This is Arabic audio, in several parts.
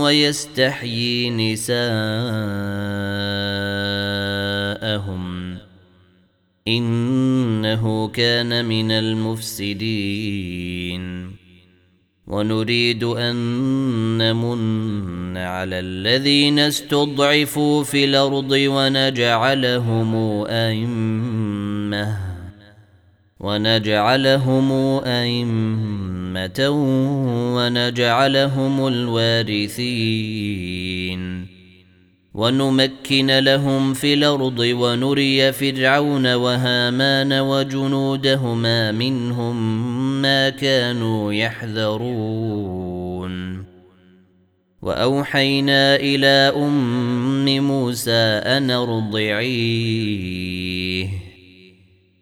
ويستحيي نساءهم إنه كان من المفسدين ونريد أن نمن على الذين استضعفوا في الأرض ونجعلهم أئمة ونجعلهم ونجعلهم الوارثين ونمكن لهم في الأرض ونري فرعون وهامان وجنودهما منهم ما كانوا يحذرون وأوحينا إلى أم موسى أن ارضعيه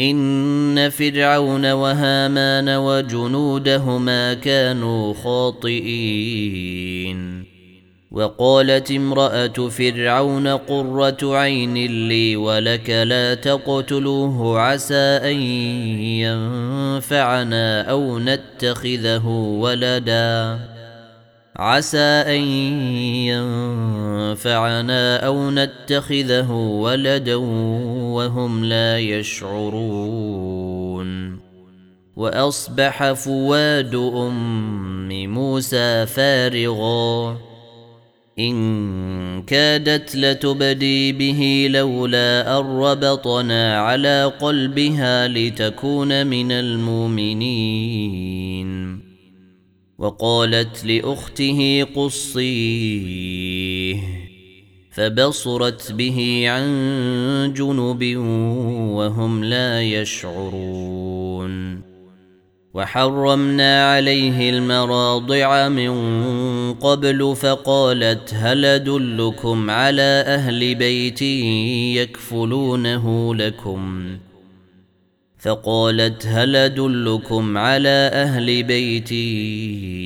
إن فرعون وهامان وجنودهما كانوا خاطئين. وقالت امرأة فرعون قرة عين لي ولك لا تقتلوه عسى أن ينفعنا أو نتخذه ولدا. عسى أن ينفعنا أو نتخذه ولدا وهم لا يشعرون. وأصبح فواد أم موسى فارغاً. إن كادت لتبدي به لولا أن ربطنا على قلبها لتكون من المؤمنين. وقالت لأخته قصيه فبصرت به عن جنب وهم لا يشعرون. وحرمنا عليه المراضع من قبل فقالت هل أدلكم على أهل بيت يكفلونه لكم؟ فقالت هل أدلكم على أهل بيت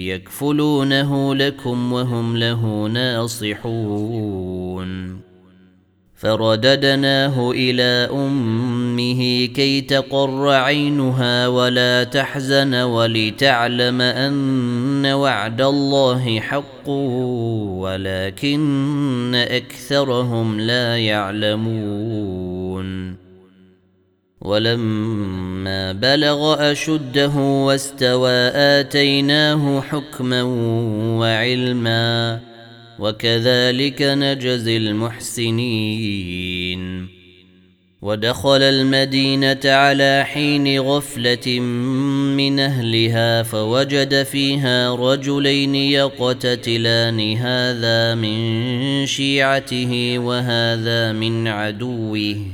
يكفلونه لكم وهم له ناصحون؟ فرددناه إلى أمه كي تقر عينها ولا تحزن ولتعلم أن وعد الله حق ولكن أكثرهم لا يعلمون. ولما بلغ أشده واستوى آتيناه حكما وعلما وكذلك نجزي المحسنين. ودخل المدينة على حين غفلة من أهلها فوجد فيها رجلين يقتتلان هذا من شيعته وهذا من عدوه.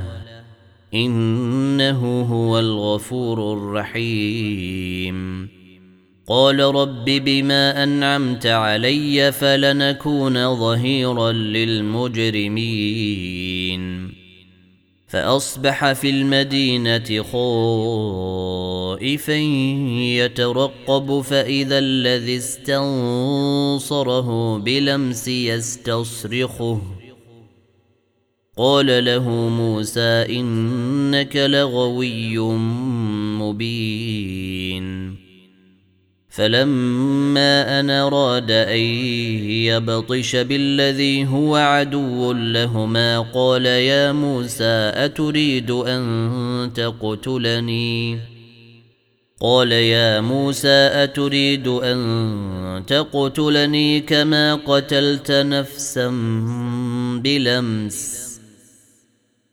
إنه هو الغفور الرحيم. قال رب بما أنعمت علي فلنكون ظهيرا للمجرمين. فأصبح في المدينة خائفا يترقب فإذا الذي استنصره بلمس يستصرخه. قال له موسى إنك لغوي مبين. فلما أن أراد أن يبطش بالذي هو عدو لهما قال يا موسى أتريد أن تقتلني؟ قال يا موسى أتريد أن تقتلني كما قتلت نفسا بلمس.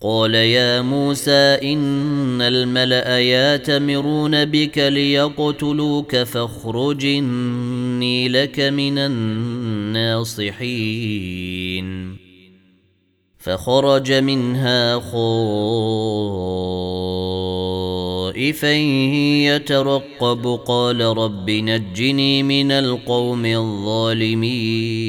قال يا موسى إن الملأ ياتمرون بك ليقتلوك فاخرج إني لك من الناصحين. فخرج منها خائفا يترقب قال رب نجني من القوم الظالمين.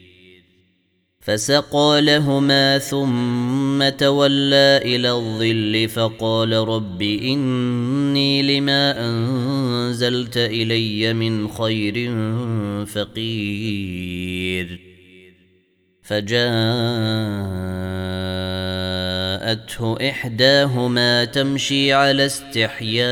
فسقى لهما ثم تولى إلى الظل فقال رب إني لما أنزلت إلي من خير فقير. فجاءته إحداهما تمشي على استحياء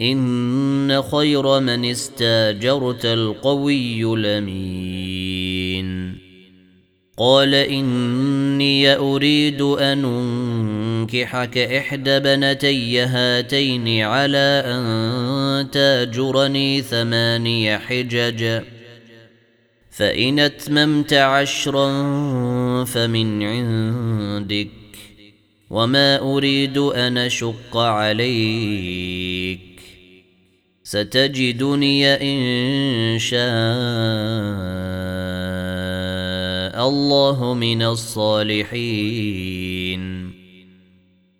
إن خير من استاجرت القوي لمين قال إني أريد أن أنكحك إحدى بنتي هاتين على أن تاجرني ثماني حجج. فإن أتممت عشرا فمن عندك وما أريد أن أشق عليك. ستجدني إن شاء الله من الصالحين.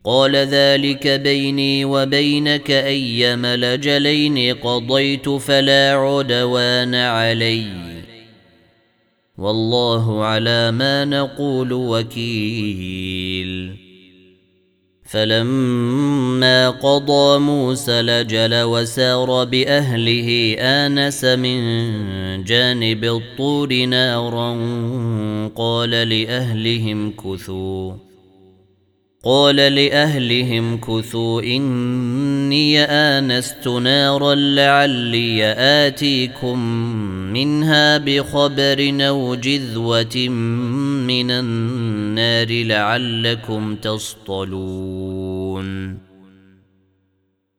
قال ذلك بيني وبينك ايما لجلين قضيت فلا عدوان علي. والله على ما نقول وكيل. فلما قضى موسى لجل وسار بأهله آنس من جانب الطور نارا قال لأهلهم كثوا قال لأهلهم كثوا إني آنست نارا لعلي آتيكم منها بخبر أو جذوة من النار لعلكم تصطلون.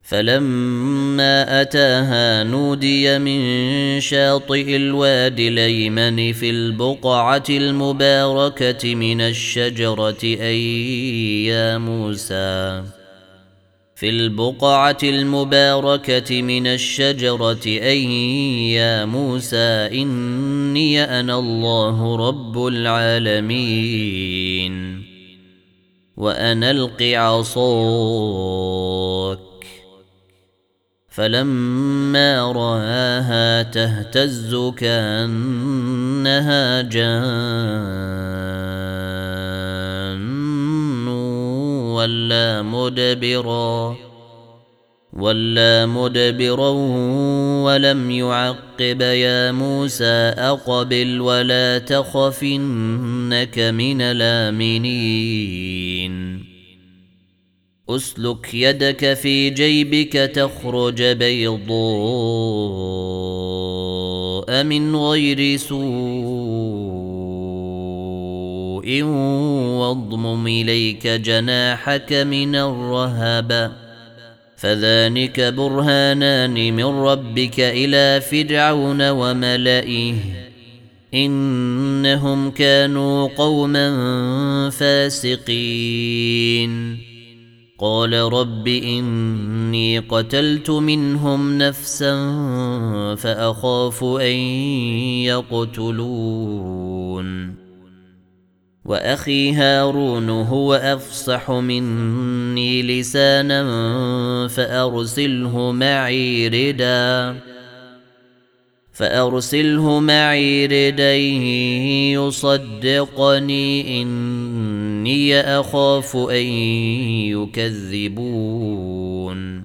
فلما أتاها نودي من شاطئ الوادي الأيمن في البقعة المباركة من الشجرة أي يا موسى؟ في البقعة المباركة من الشجرة أي يا موسى إني أنا الله رب العالمين. وأنا الق عصاك فلما رآها تهتز كأنها جان. ولا مدبرا ولا مدبرا ولم يعقب يا موسى أقبل ولا تخف إنك من الآمنين اسلك يدك في جيبك تخرج بيضاء من غير سوء واضمم إليك جناحك من الرهب. فذلك برهانان من ربك إلى فرعون وملئه. إنهم كانوا قوما فاسقين. قال رب إني قتلت منهم نفسا فأخاف أن يقتلون. وأخي هارون هو أفصح مني لسانا فأرسله معي ردا فأرسله معي ردا يصدقني ان إني أخاف أن يكذبون.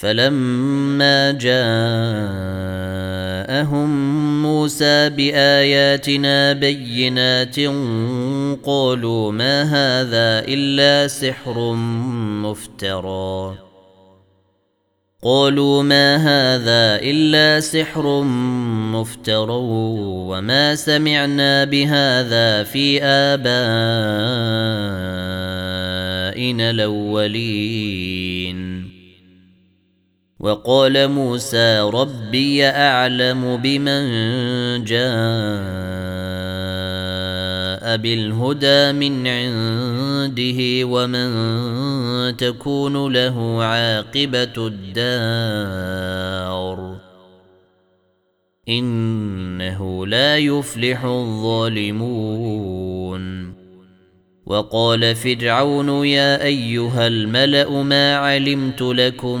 فلما جاءهم موسى بآياتنا بينات قالوا ما هذا إلا سحر مفترى. قالوا ما هذا إلا سحر مفترى وما سمعنا بهذا في آبائنا الأولين. وقال موسى ربي أعلم بمن جاء بالهدى من عنده ومن تكون له عاقبة الدار. إنه لا يفلح الظالمون. وقال فرعون يا أيها الملأ ما علمت لكم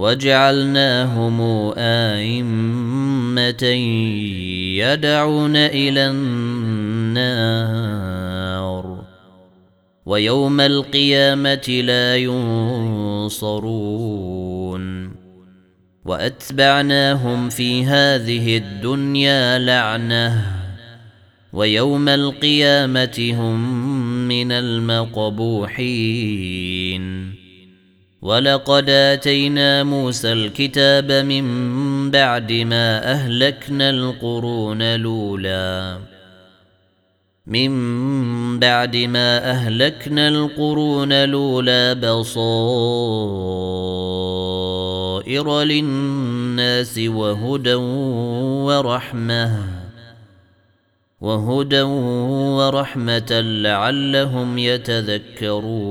وجعلناهم آئمة يدعون إلى النار. ويوم القيامة لا ينصرون. وأتبعناهم في هذه الدنيا لعنة. ويوم القيامة هم من المقبوحين. ولقد اتينا موسى الكتاب من بعد ما اهلكنا القرون الاولى من بعد ما اهلكنا القرون الاولى بصائر للناس وهدى ورحمه وهدى ورحمه لعلهم يتذكرون.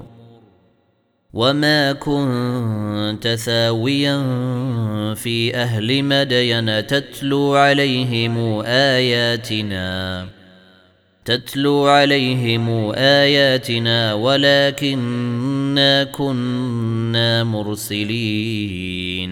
وما كنت ثاويا في أهل مدين تتلو عليهم اياتنا تتلو عليهم اياتنا ولكنا كنا مرسلين.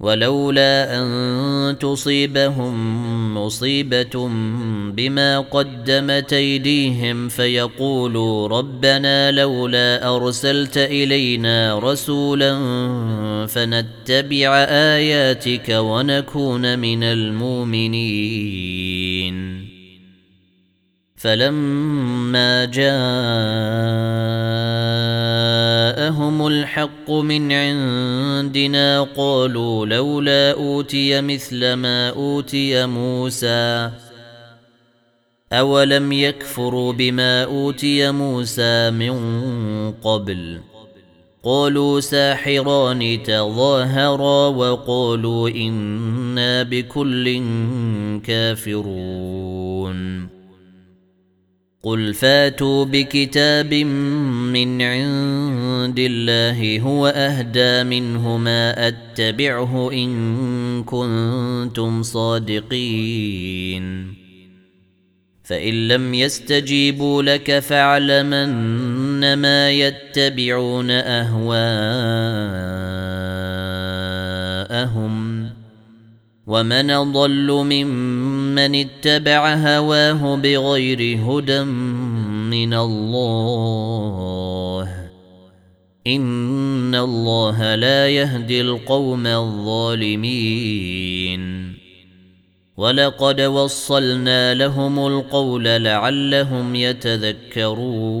ولولا أن تصيبهم مصيبة بما قدمت أيديهم فيقولوا ربنا لولا أرسلت إلينا رسولا فنتبع آياتك ونكون من المؤمنين. فلما جاءهم الحق من عندنا قالوا لولا أوتي مثل ما أوتي موسى. أولم يكفروا بما أوتي موسى من قبل؟ قالوا ساحران تظاهرا وقالوا إنا بكل كافرون. قل فاتوا بكتاب من عند الله هو اهدى منه ما اتبعه ان كنتم صادقين فان لم يستجيبوا لك فاعلمن ما يتبعون اهواءهم ومن ضل ممن اتبع هواه بغير هدى من الله ان الله لا يهدي القوم الظالمين ولقد وصلنا لهم القول لعلهم يتذكرون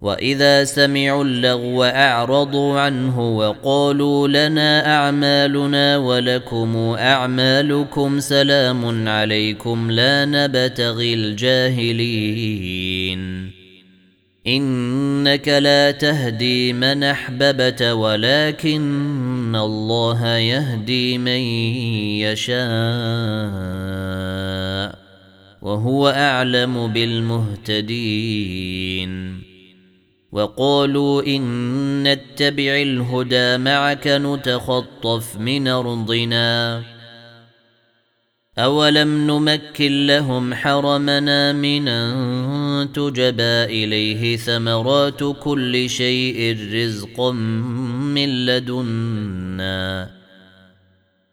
واذا سمعوا اللغو اعرضوا عنه وقالوا لنا اعمالنا ولكم اعمالكم سلام عليكم لا نبتغي الجاهلين انك لا تهدي من احببت ولكن الله يهدي من يشاء وهو اعلم بالمهتدين وقالوا إن نتبع الهدى معك نتخطف من أرضنا. أولم نمكن لهم حرمنا من أن تجبى إليه ثمرات كل شيء رزقا من لدنا.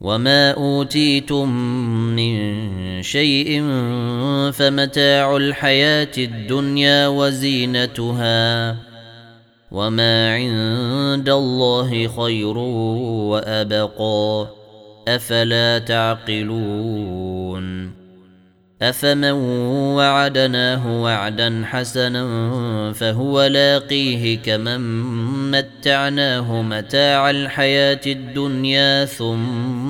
وما اوتيتم من شيء فمتاع الحياة الدنيا وزينتها وما عند الله خير وابقى افلا تعقلون افمن وعدناه وعدا حسنا فهو لاقيه كمن متعناه متاع الحياة الدنيا ثم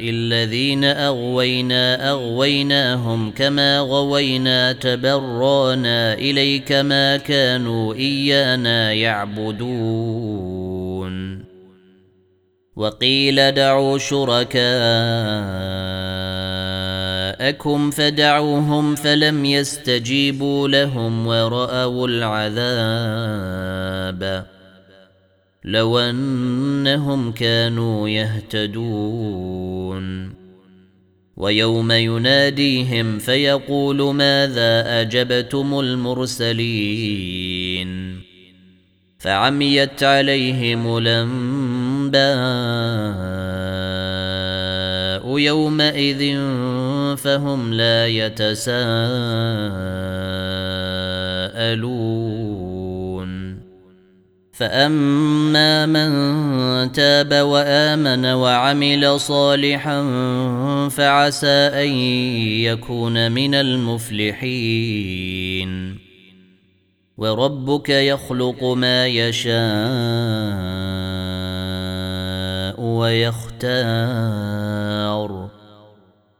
الذين اغوينا اغويناهم كما غوينا تبرانا اليك ما كانوا ايانا يعبدون وقيل دعوا شركاءكم فدعوهم فلم يستجيبوا لهم ورأوا العذاب لو أنهم كانوا يهتدون. ويوم يناديهم فيقول ماذا أجبتم المرسلين؟ فعميت عليهم الأنباء يومئذ فهم لا يتساءلون. فاما من تاب وامن وعمل صالحا فعسى ان يكون من المفلحين وربك يخلق ما يشاء ويختار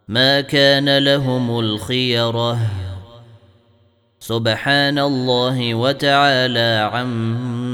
ما كان لهم الخيره سبحان الله وتعالى عما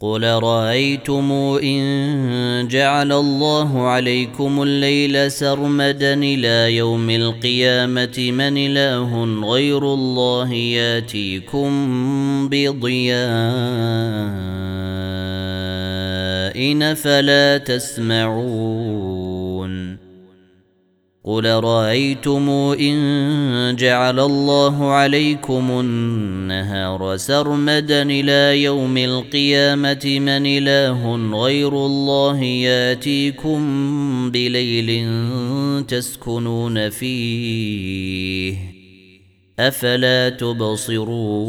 قل رايتم ان جعل الله عليكم الليل سرمدا إلى يوم القيامه من اله غير الله ياتيكم بضياء فلا تسمعون قل رايتم ان جعل الله عليكم النهار سرمدا إلى يوم القيامه من اله غير الله ياتيكم بليل تسكنون فيه افلا تبصرون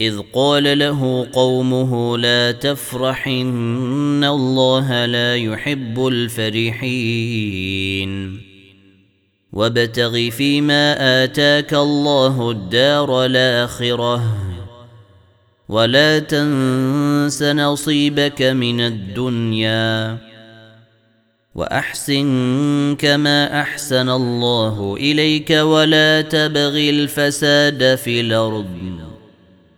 إذ قال له قومه لا تفرح إن الله لا يحب الفرحين. وابتغ فيما آتاك الله الدار الآخرة. ولا تنس نصيبك من الدنيا. وأحسن كما أحسن الله إليك ولا تبغ الفساد في الأرض.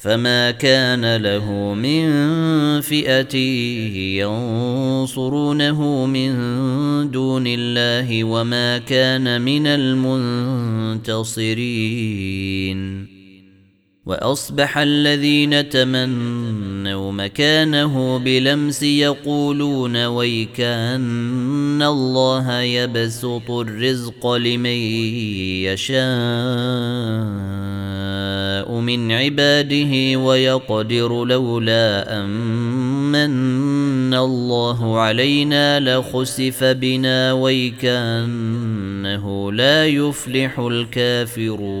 فما كان له من فئه ينصرونه من دون الله وما كان من المنتصرين وأصبح الذين تمنوا مكانه بلمس يقولون ويكأن الله يبسط الرزق لمن يشاء من عباده ويقدر لولا أمن الله علينا لخسف بنا ويكأنه لا يفلح الكافرون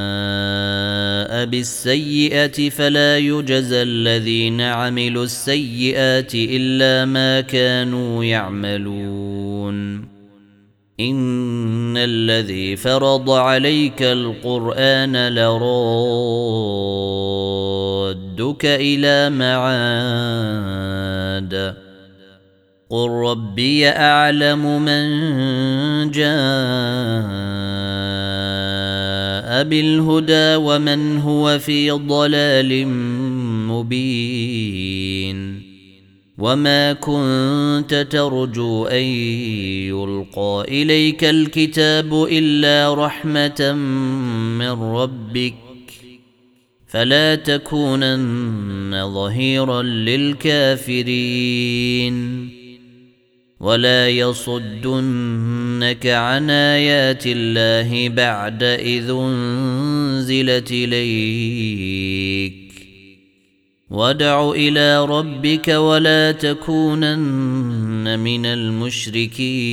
بالسيئة فلا يجزى الذين عملوا السيئات إلا ما كانوا يعملون. إن الذي فرض عليك القرآن لرادك إلى معاد. قل ربي أعلم من جاء بالهدى ومن هو في ضلال مبين وما كنت ترجو أن يلقى إليك الكتاب إلا رحمة من ربك فلا تكونن ظهيرا للكافرين ولا يصدنك عن آيات الله بعد إذ أنزلت إليك. وادع إلى ربك ولا تكونن من المشركين.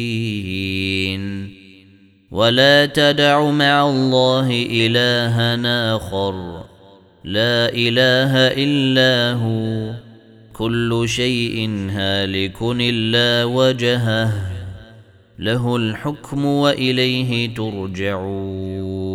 ولا تدع مع الله الها آخر. لا إله إلا هو. كل شيء هالك إلا وجهه له الحكم وإليه ترجعون.